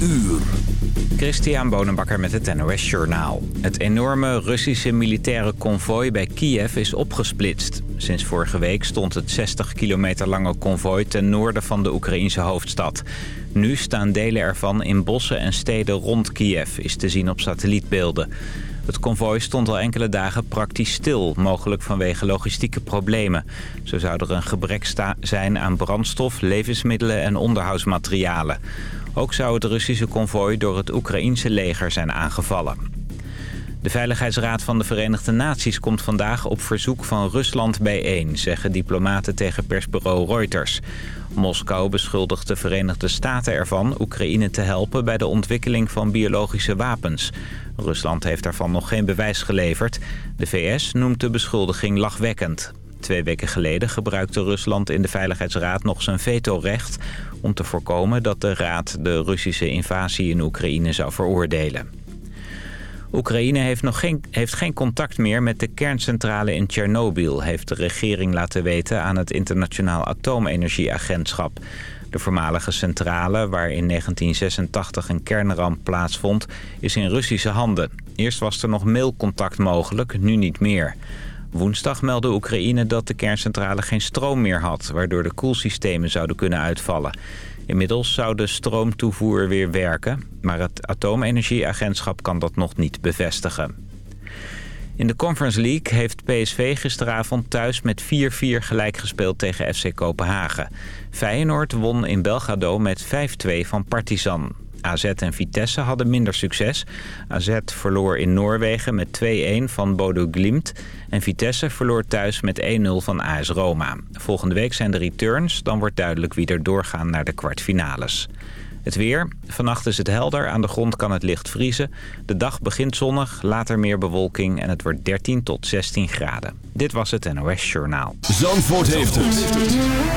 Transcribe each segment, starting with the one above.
uur. Christian Bonenbakker met het NOS Journaal. Het enorme Russische militaire konvooi bij Kiev is opgesplitst. Sinds vorige week stond het 60 kilometer lange konvooi ten noorden van de Oekraïnse hoofdstad. Nu staan delen ervan in bossen en steden rond Kiev, is te zien op satellietbeelden. Het konvooi stond al enkele dagen praktisch stil, mogelijk vanwege logistieke problemen. Zo zou er een gebrek zijn aan brandstof, levensmiddelen en onderhoudsmaterialen. Ook zou het Russische konvooi door het Oekraïense leger zijn aangevallen. De Veiligheidsraad van de Verenigde Naties komt vandaag op verzoek van Rusland bijeen, zeggen diplomaten tegen persbureau Reuters. Moskou beschuldigt de Verenigde Staten ervan Oekraïne te helpen bij de ontwikkeling van biologische wapens. Rusland heeft daarvan nog geen bewijs geleverd. De VS noemt de beschuldiging lachwekkend. Twee weken geleden gebruikte Rusland in de Veiligheidsraad nog zijn vetorecht... om te voorkomen dat de Raad de Russische invasie in Oekraïne zou veroordelen. Oekraïne heeft, nog geen, heeft geen contact meer met de kerncentrale in Tsjernobyl... heeft de regering laten weten aan het Internationaal Atoomenergieagentschap. De voormalige centrale, waar in 1986 een kernramp plaatsvond, is in Russische handen. Eerst was er nog mailcontact mogelijk, nu niet meer. Woensdag meldde Oekraïne dat de kerncentrale geen stroom meer had... waardoor de koelsystemen zouden kunnen uitvallen. Inmiddels zou de stroomtoevoer weer werken... maar het atoomenergieagentschap kan dat nog niet bevestigen. In de Conference League heeft PSV gisteravond thuis met 4-4 gelijk gespeeld tegen FC Kopenhagen. Feyenoord won in Belgrado met 5-2 van Partizan. AZ en Vitesse hadden minder succes. AZ verloor in Noorwegen met 2-1 van Bodo Glimt. En Vitesse verloor thuis met 1-0 van AS Roma. Volgende week zijn de returns. Dan wordt duidelijk wie er doorgaan naar de kwartfinales. Het weer. Vannacht is het helder. Aan de grond kan het licht vriezen. De dag begint zonnig, later meer bewolking en het wordt 13 tot 16 graden. Dit was het NOS Journaal. Zandvoort heeft het.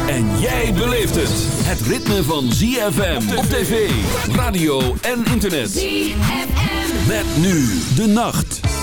En jij beleeft het. Het ritme van ZFM op tv, radio en internet. ZFM. Met nu de nacht.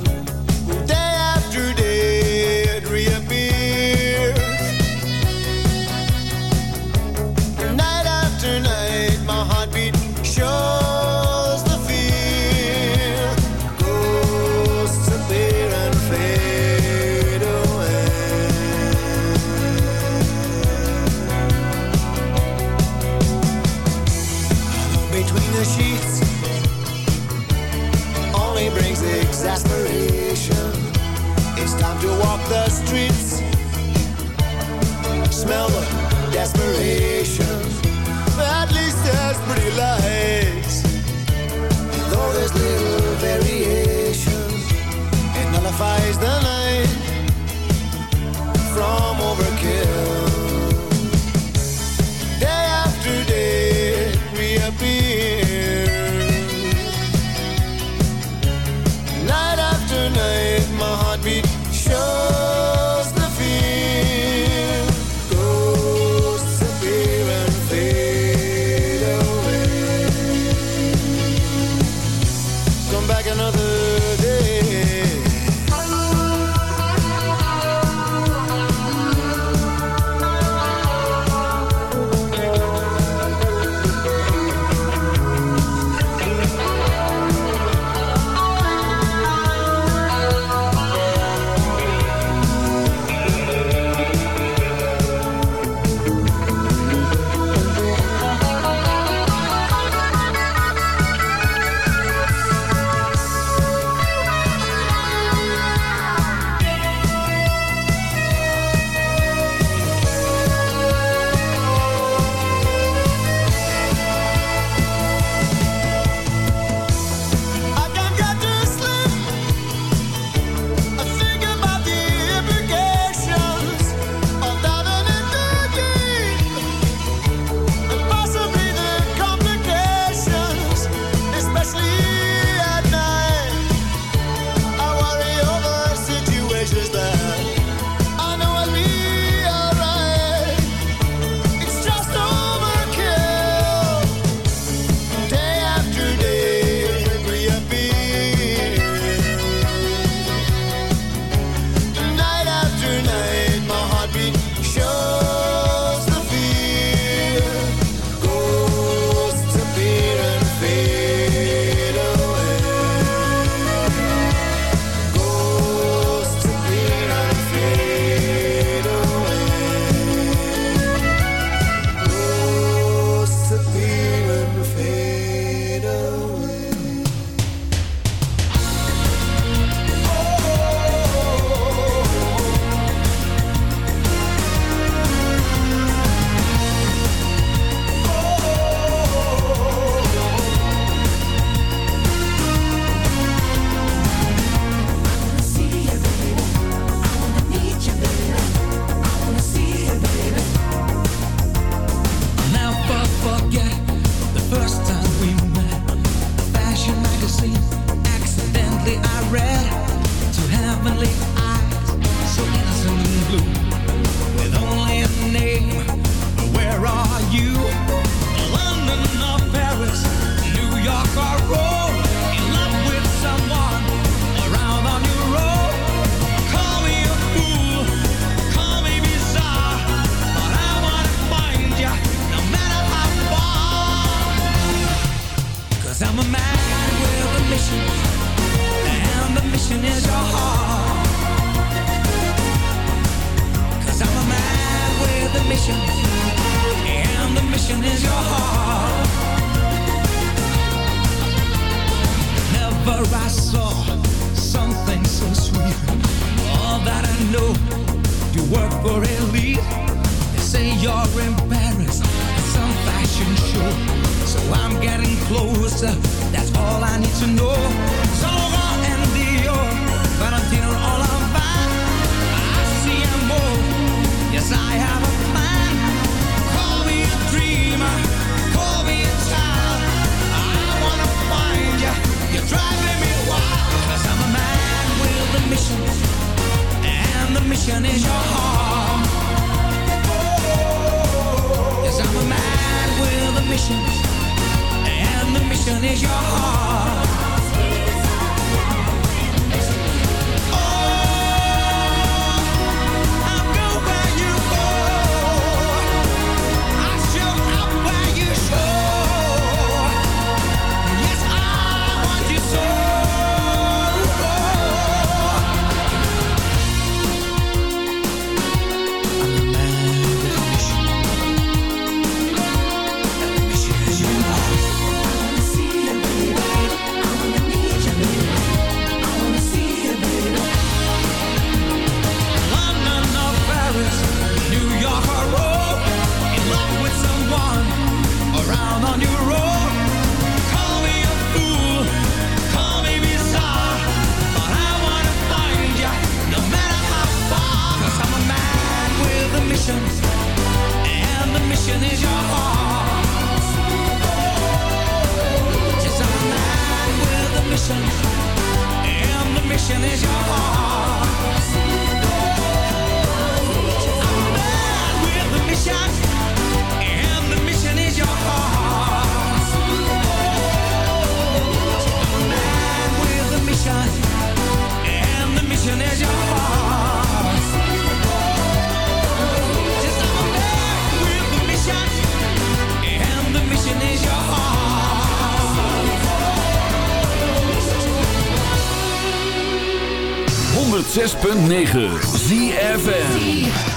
106.9 ZFN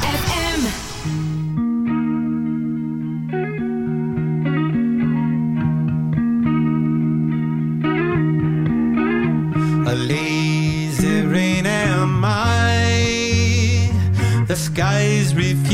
Waiting on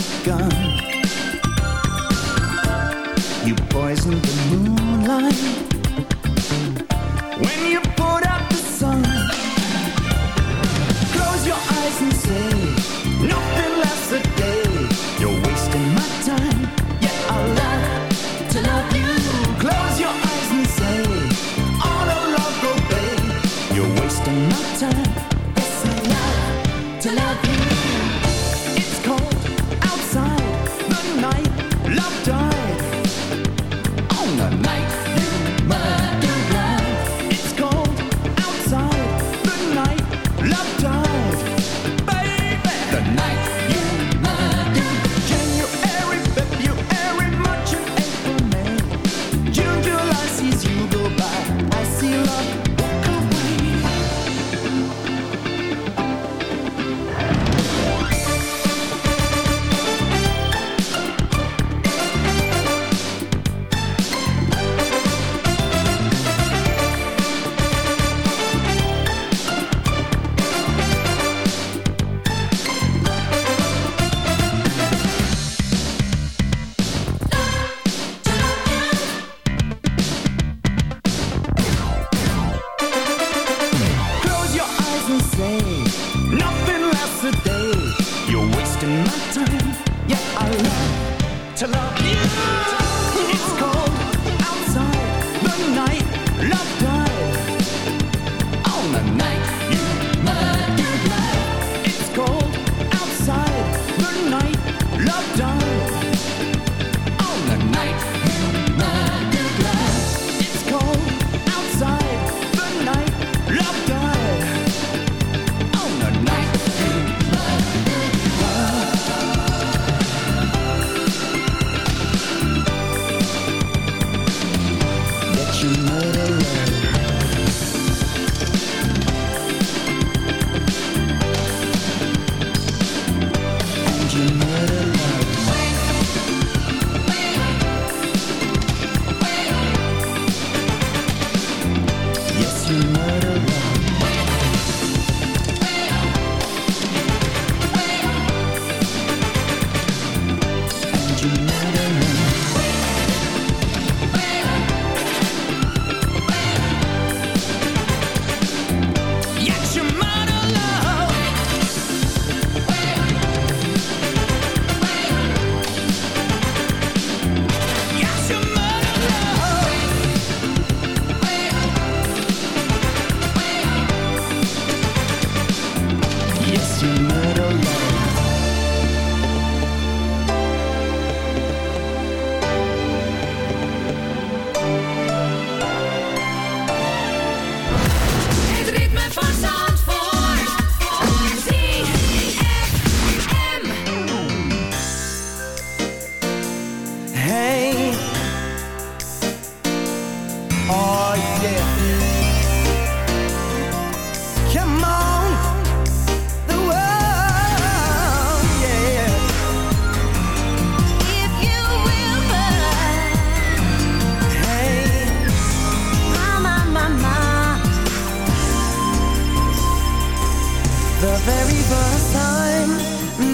shotgun.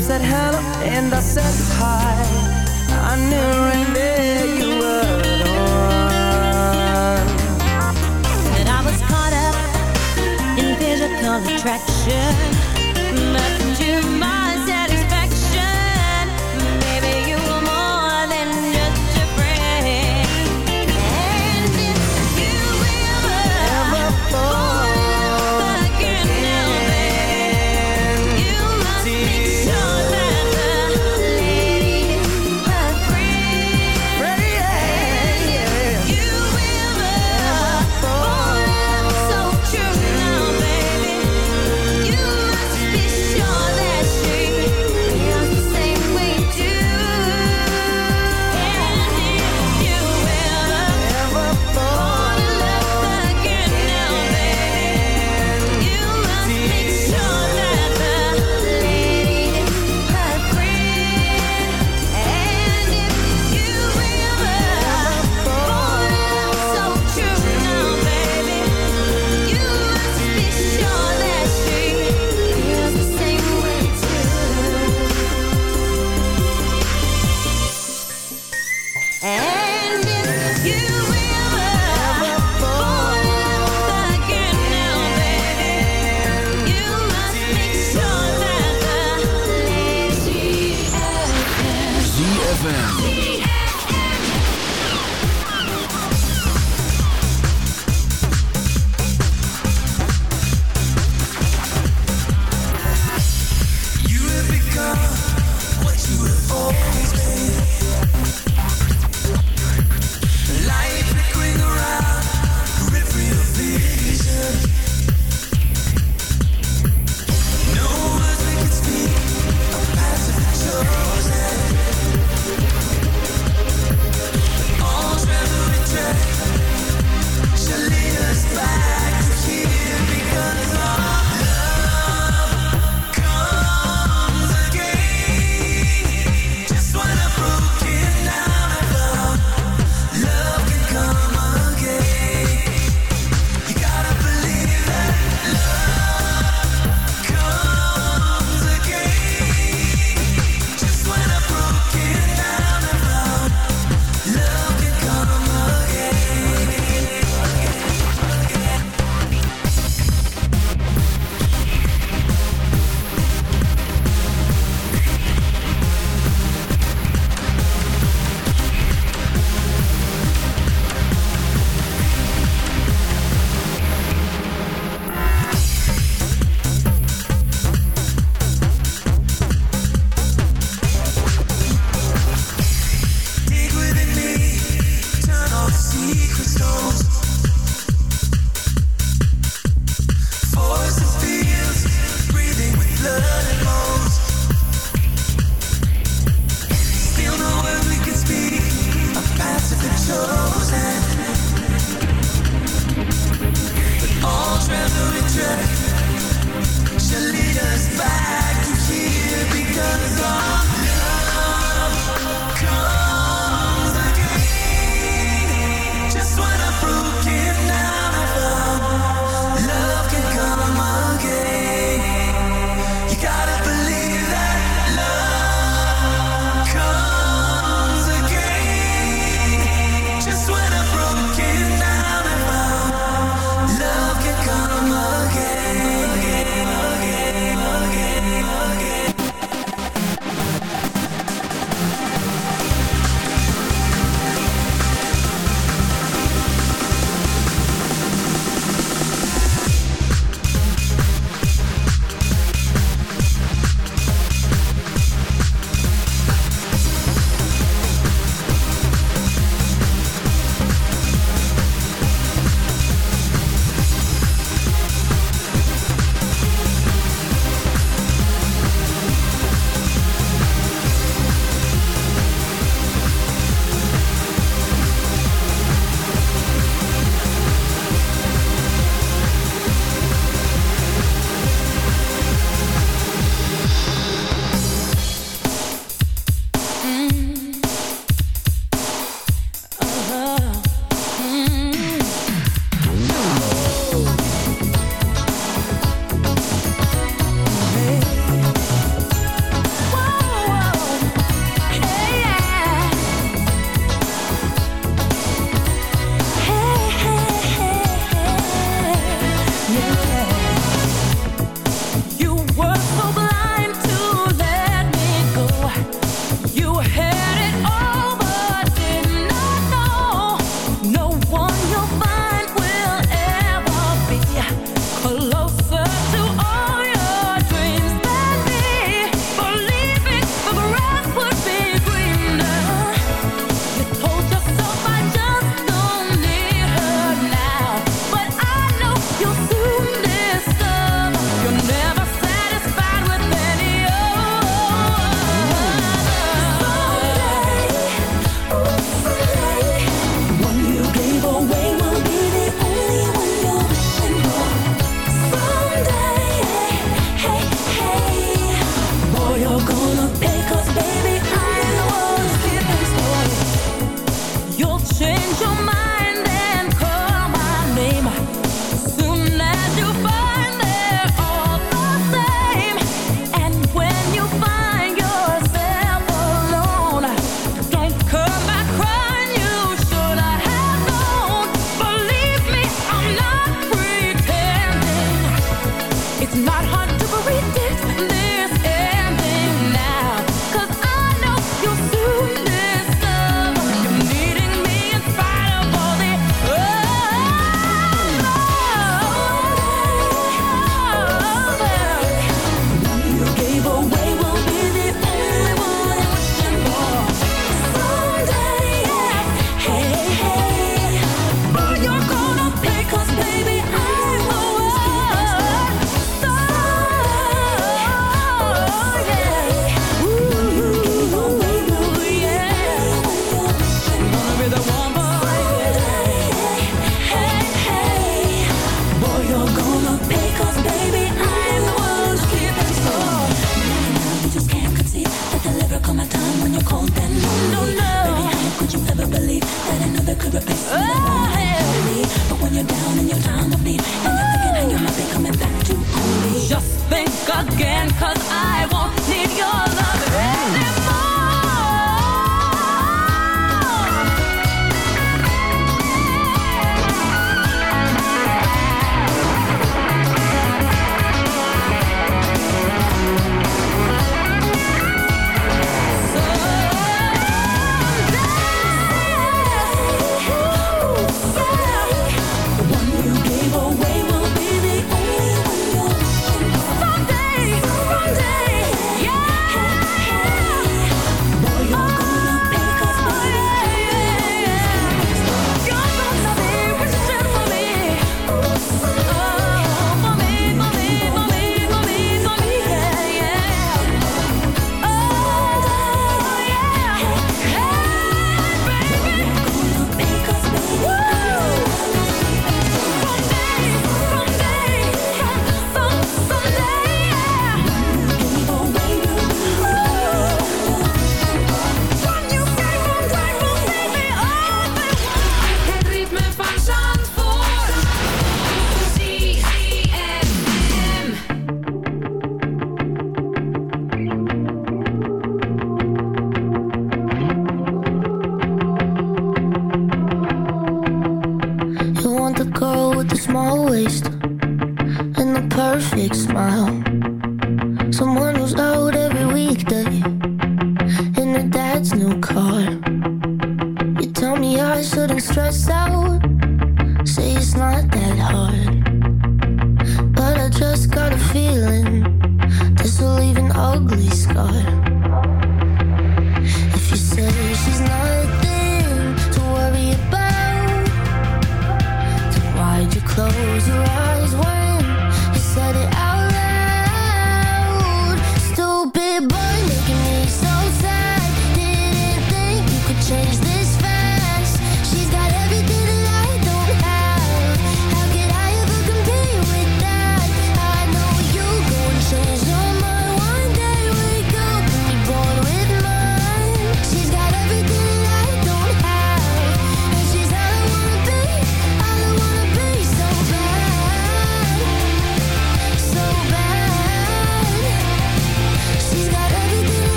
said hello and I said hi. I never knew you were the one. That I was caught up in physical attraction.